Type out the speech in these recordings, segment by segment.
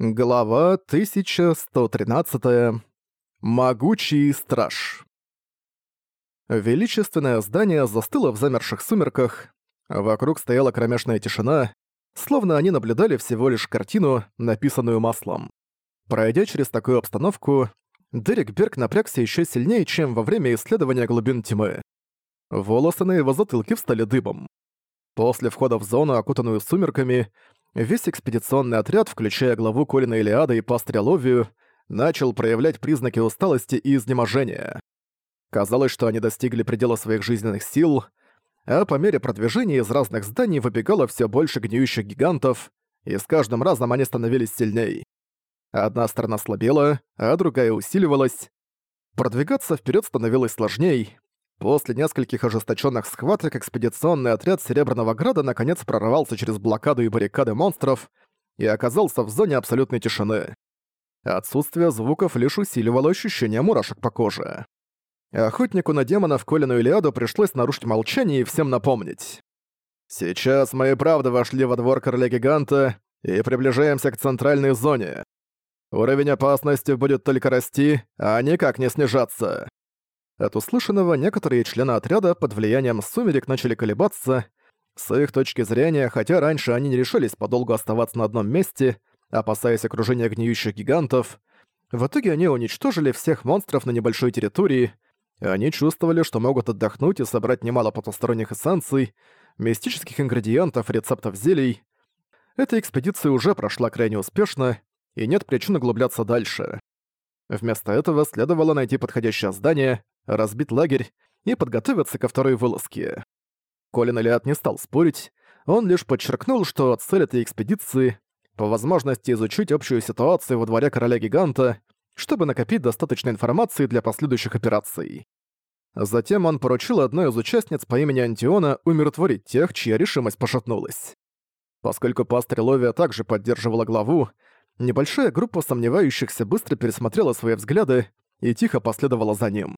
Глава 1113. Могучий страж. Величественное здание застыло в замерших сумерках. Вокруг стояла кромешная тишина, словно они наблюдали всего лишь картину, написанную маслом. Пройдя через такую обстановку, Дерек Берг напрягся еще сильнее, чем во время исследования глубин тьмы. Волосы на его затылке встали дыбом. После входа в зону, окутанную сумерками, весь экспедиционный отряд, включая главу Колина Илиада и пастыря Ловию, начал проявлять признаки усталости и изнеможения. Казалось, что они достигли предела своих жизненных сил, а по мере продвижения из разных зданий выбегало все больше гниющих гигантов, и с каждым разом они становились сильней. Одна сторона слабела, а другая усиливалась. Продвигаться вперед становилось сложней, После нескольких ожесточенных схваток экспедиционный отряд Серебряного Града наконец прорвался через блокаду и баррикады монстров и оказался в зоне абсолютной тишины. Отсутствие звуков лишь усиливало ощущение мурашек по коже. Охотнику на демонов Колину Илиаду пришлось нарушить молчание и всем напомнить. «Сейчас мы и правда вошли во двор короля-гиганта и приближаемся к центральной зоне. Уровень опасности будет только расти, а никак не снижаться. От услышанного некоторые члены отряда под влиянием сумерек начали колебаться. С их точки зрения, хотя раньше они не решились подолгу оставаться на одном месте, опасаясь окружения гниющих гигантов, в итоге они уничтожили всех монстров на небольшой территории. Они чувствовали, что могут отдохнуть и собрать немало потусторонних эссенций, мистических ингредиентов, рецептов зелий. Эта экспедиция уже прошла крайне успешно, и нет причин углубляться дальше. Вместо этого следовало найти подходящее здание, разбить лагерь и подготовиться ко второй вылазке. Колин Элиат не стал спорить, он лишь подчеркнул, что цель этой экспедиции — по возможности изучить общую ситуацию во дворе короля-гиганта, чтобы накопить достаточно информации для последующих операций. Затем он поручил одной из участниц по имени Антиона умиротворить тех, чья решимость пошатнулась. Поскольку пастырь Ловия также поддерживала главу, небольшая группа сомневающихся быстро пересмотрела свои взгляды и тихо последовала за ним.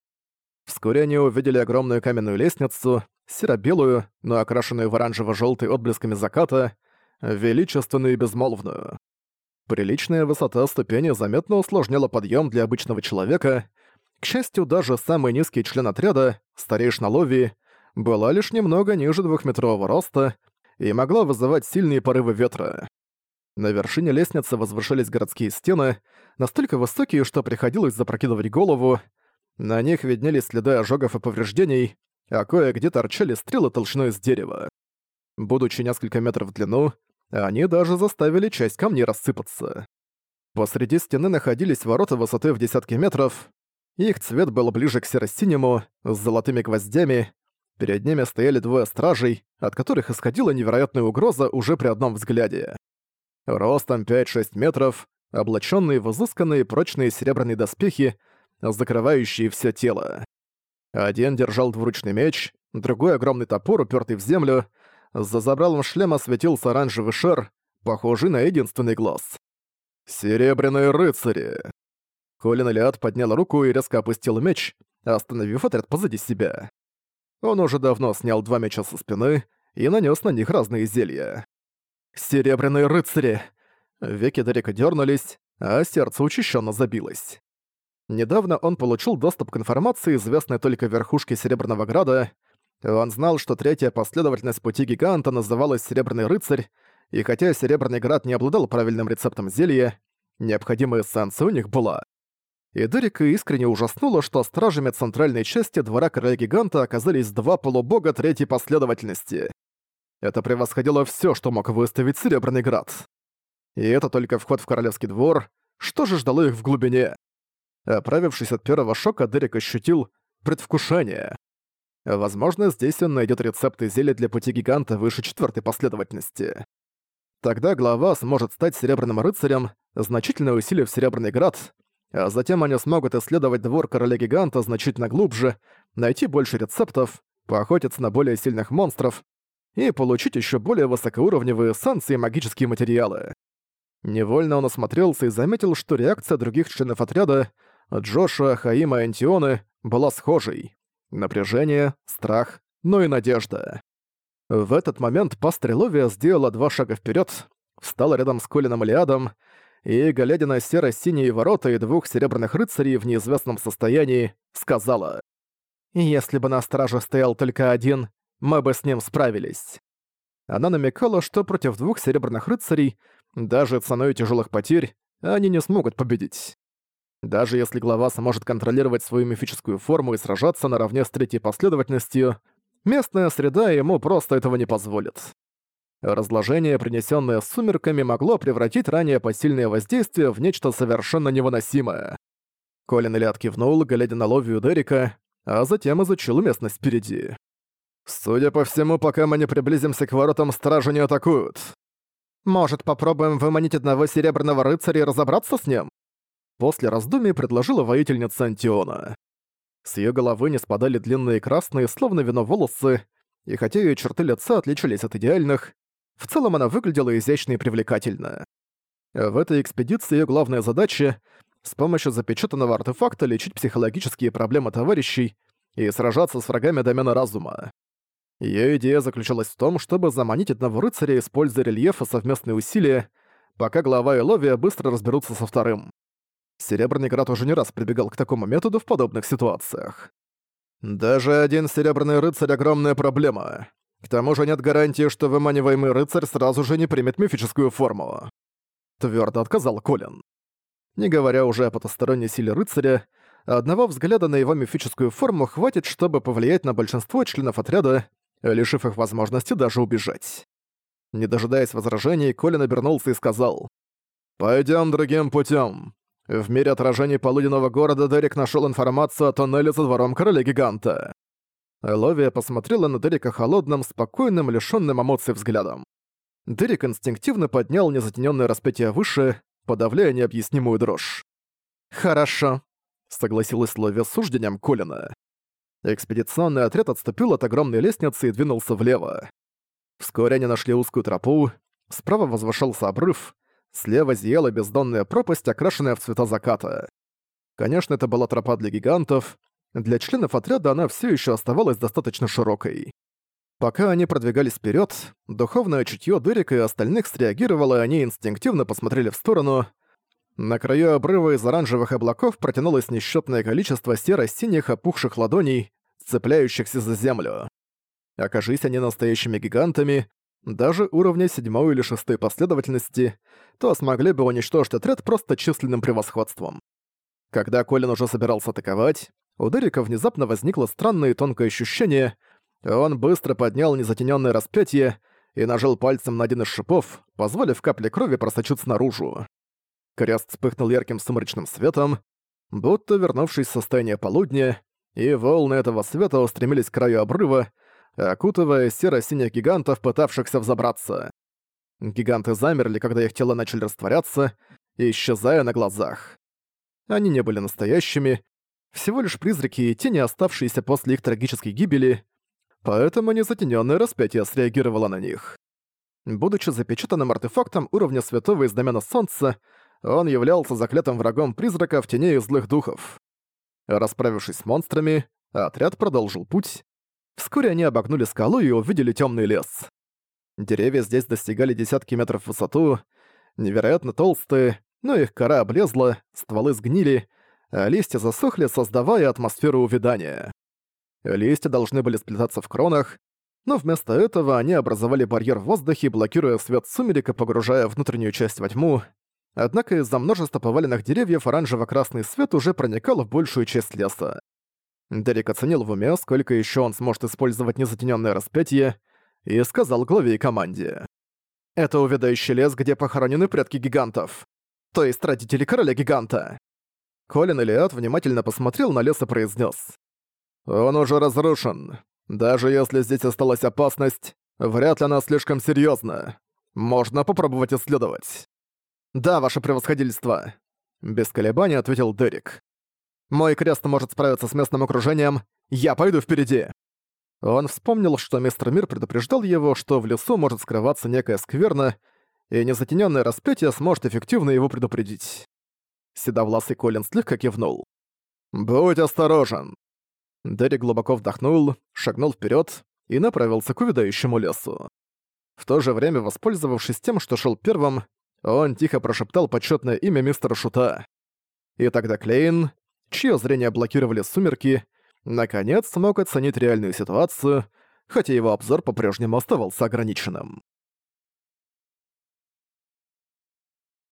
Вскоре они увидели огромную каменную лестницу, серо-белую, но окрашенную в оранжево-жёлтый отблесками заката, величественную и безмолвную. Приличная высота ступени заметно усложняла подъем для обычного человека. К счастью, даже самый низкий член отряда, старейшина Лови, была лишь немного ниже двухметрового роста и могла вызывать сильные порывы ветра. На вершине лестницы возвышались городские стены, настолько высокие, что приходилось запрокидывать голову, на них виднелись следы ожогов и повреждений, а кое-где торчали стрелы толщиной с дерева. Будучи несколько метров в длину, они даже заставили часть камней рассыпаться. Посреди стены находились ворота высотой в десятки метров. Их цвет был ближе к серо-синему, с золотыми гвоздями. Перед ними стояли двое стражей, от которых исходила невероятная угроза уже при одном взгляде. Ростом 5-6 метров, облаченные в изысканные прочные серебряные доспехи закрывающие все тело. Один держал двуручный меч, другой — огромный топор, упертый в землю. За забралом шлема светился оранжевый шар, похожий на единственный глаз. «Серебряные рыцари!» Колин Элиад поднял руку и резко опустил меч, остановив отряд позади себя. Он уже давно снял два меча со спины и нанес на них разные зелья. «Серебряные рыцари!» Веки Дерека дернулись, а сердце учащенно забилось. Недавно он получил доступ к информации, известной только верхушке Серебряного Града. Он знал, что третья последовательность пути гиганта называлась «Серебряный рыцарь», и хотя Серебряный Град не обладал правильным рецептом зелья, необходимая эссенция у них была. И Дерека искренне ужаснуло, что стражами центральной части Двора Короля Гиганта оказались два полубога третьей последовательности. Это превосходило все, что мог выставить Серебряный Град. И это только вход в Королевский двор, что же ждало их в глубине? Э, Оправившись от первого шока, Дерек ощутил предвкушение. Возможно, здесь он найдет рецепты зелья для пути гиганта выше четвертой последовательности. Тогда глава сможет стать Серебряным Рыцарем, значительно усилив Серебряный Град, а затем они смогут исследовать двор Короля Гиганта значительно глубже, найти больше рецептов, поохотиться на более сильных монстров и получить еще более высокоуровневые санкции и магические материалы. Невольно он осмотрелся и заметил, что реакция других членов отряда — Джошуа, Хаима и Антионы была схожей. Напряжение, страх, но и надежда. В этот момент Пастреловия сделала два шага вперед, встала рядом с Колином Лиадом, и, глядя на серо-синие ворота и двух серебряных рыцарей в неизвестном состоянии, сказала «Если бы на страже стоял только один, мы бы с ним справились». Она намекала, что против двух серебряных рыцарей, даже ценой тяжелых потерь, они не смогут победить. Даже если глава сможет контролировать свою мифическую форму и сражаться наравне с третьей последовательностью, местная среда ему просто этого не позволит. Разложение, принесенное сумерками, могло превратить ранее посильное воздействие в нечто совершенно невыносимое. Колин Элиад кивнул, глядя на ловию Дерека, а затем изучил местность впереди. «Судя по всему, пока мы не приблизимся к воротам, стражи не атакуют». «Может, попробуем выманить одного серебряного рыцаря и разобраться с ним?» После раздумий предложила воительница Антиона. С ее головы не спадали длинные красные, словно вино волосы, и хотя ее черты лица отличались от идеальных, в целом она выглядела изящно и привлекательно. В этой экспедиции ее главная задача — с помощью запечатанного артефакта лечить психологические проблемы товарищей и сражаться с врагами домена разума. Ее идея заключалась в том, чтобы заманить одного рыцаря, используя рельеф и совместные усилия, пока глава и быстро разберутся со вторым. Серебряный Град уже не раз прибегал к такому методу в подобных ситуациях. «Даже один Серебряный Рыцарь — огромная проблема. К тому же нет гарантии, что выманиваемый рыцарь сразу же не примет мифическую форму», — твердо отказал Колин. Не говоря уже о потусторонней силе рыцаря, одного взгляда на его мифическую форму хватит, чтобы повлиять на большинство членов отряда, лишив их возможности даже убежать. Не дожидаясь возражений, Колин обернулся и сказал «Пойдем другим путем». В мире отражений полуденного города Дерек нашел информацию о тоннеле за двором короля-гиганта. Ловия посмотрела на Дерека холодным, спокойным, лишённым эмоций взглядом. Дерек инстинктивно поднял незатенённое распятие выше, подавляя необъяснимую дрожь. «Хорошо», — согласилась Ловия с суждением Колина. Экспедиционный отряд отступил от огромной лестницы и двинулся влево. Вскоре они нашли узкую тропу, справа возвышался обрыв, Слева зияла бездонная пропасть, окрашенная в цвета заката. Конечно, это была тропа для гигантов. Для членов отряда она все еще оставалась достаточно широкой. Пока они продвигались вперед, духовное чутье Дерека и остальных среагировало, и они инстинктивно посмотрели в сторону. На краю обрыва из оранжевых облаков протянулось несчетное количество серо-синих опухших ладоней, цепляющихся за землю. Окажись они настоящими гигантами, даже уровня седьмой или шестой последовательности, то смогли бы уничтожить отряд просто численным превосходством. Когда Колин уже собирался атаковать, у Дерека внезапно возникло странное и тонкое ощущение. Он быстро поднял незатенённое распятие и нажал пальцем на один из шипов, позволив капле крови просочиться наружу. Крест вспыхнул ярким сумрачным светом, будто вернувшись в состояние полудня, и волны этого света устремились к краю обрыва, окутывая серо-синих гигантов, пытавшихся взобраться. Гиганты замерли, когда их тела начали растворяться, исчезая на глазах. Они не были настоящими, всего лишь призраки и тени, оставшиеся после их трагической гибели, поэтому незатенённое распятие среагировало на них. Будучи запечатанным артефактом уровня святого и знамена солнца, он являлся заклятым врагом призраков, теней и злых духов. Расправившись с монстрами, отряд продолжил путь, Вскоре они обогнули скалу и увидели темный лес. Деревья здесь достигали десятки метров в высоту, невероятно толстые, но их кора облезла, стволы сгнили, а листья засохли, создавая атмосферу увядания. Листья должны были сплетаться в кронах, но вместо этого они образовали барьер в воздухе, блокируя свет сумерек и погружая внутреннюю часть во тьму. Однако из-за множества поваленных деревьев оранжево-красный свет уже проникал в большую часть леса. Дерек оценил в уме, сколько еще он сможет использовать незатененное распятие, и сказал главе и команде. «Это увядающий лес, где похоронены предки гигантов, то есть родители короля-гиганта». Колин Элиот внимательно посмотрел на лес и произнес: «Он уже разрушен. Даже если здесь осталась опасность, вряд ли она слишком серьезна. Можно попробовать исследовать». «Да, ваше превосходительство», — без колебаний ответил Дерек. Мой крест может справиться с местным окружением. Я пойду впереди!» Он вспомнил, что мистер Мир предупреждал его, что в лесу может скрываться некая скверна, и незатенённое распятие сможет эффективно его предупредить. Седовласый Колин слегка кивнул. «Будь осторожен!» Дерри глубоко вдохнул, шагнул вперед и направился к увядающему лесу. В то же время, воспользовавшись тем, что шел первым, он тихо прошептал почетное имя мистера Шута. И тогда Клейн, чье зрение блокировали сумерки, наконец смог оценить реальную ситуацию, хотя его обзор по-прежнему оставался ограниченным.